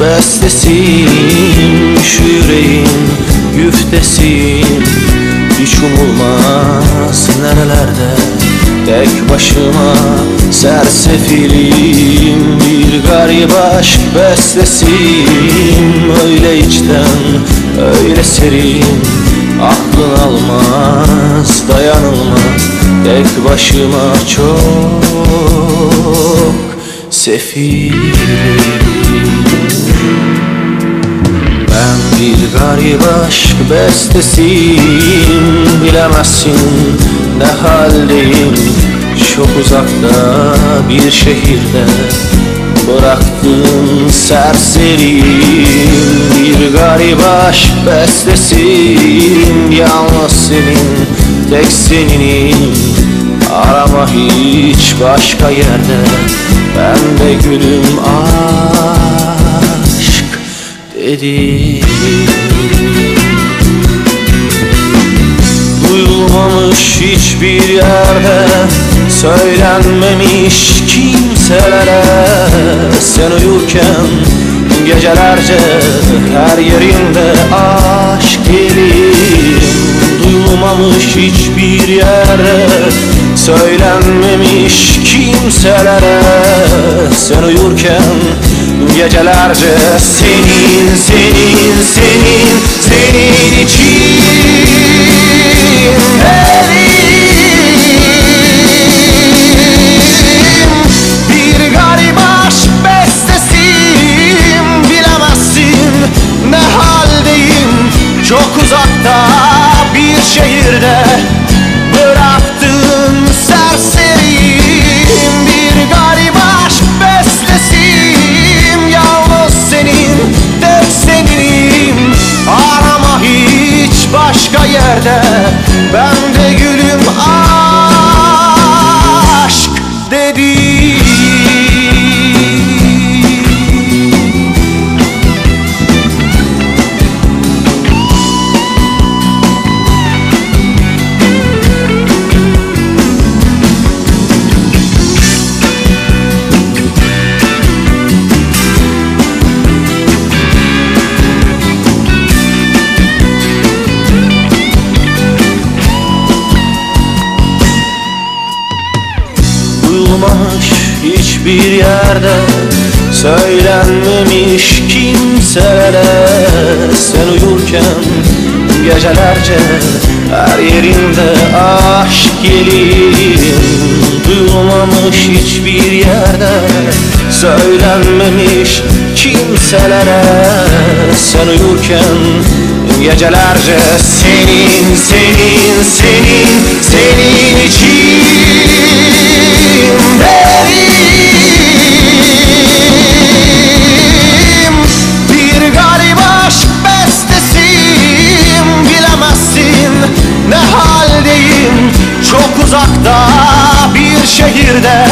bestesin Şu yüreğin güftesin. Hiç umulmaz nerelerde Tek başıma sersefilim Bir garip aşk bestesin Öyle içten öyle serin. Aklın almaz dayanılmaz Tek başıma çok sefilim bir garip aşk bestesiyim Bilemezsin ne haldeyim. Çok uzakta bir şehirde Bıraktığın serseriyim. Bir garip aşk bestesiyim Yalnız senin, tek seninim Arama hiç başka yerde. Ben de gülüm aşk dedi Duyulmamış hiçbir yerde Söylenmemiş kimselere. Sen uyurken gecelerce Her yerinde aşk gelir Duyulmamış hiçbir yerde Söylenmemiş kimselere. Sen uyurken gecelerce Senin, senin, senin, senin için elim. Bir garip aşk bestesiyim Bilemezsin ne haldeyim. Çok uzakta bir şehirde hiçbir yerde Söylenmemiş kimselere. Sen uyurken gecelerce Her yerinde aşk gelir Duyulmamış hiçbir yerde Söylenmemiş kimselere. Sen uyurken gecelerce Senin, senin, senin, senin için şehirde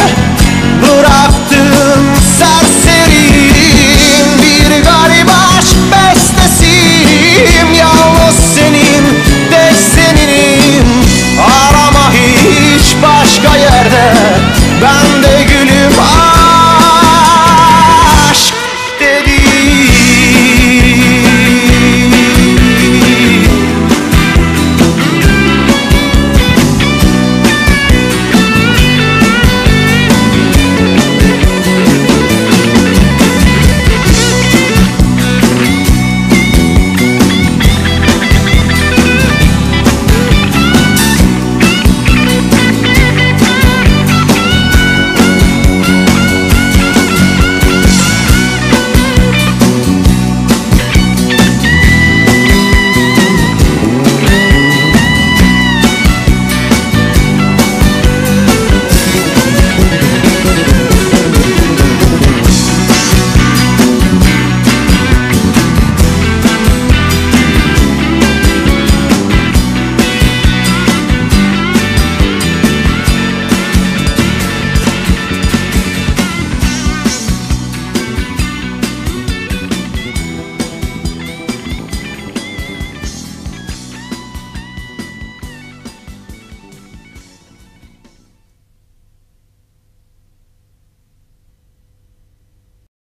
bıraktım serseriyim Bir garip aşk bestesiyim yalnız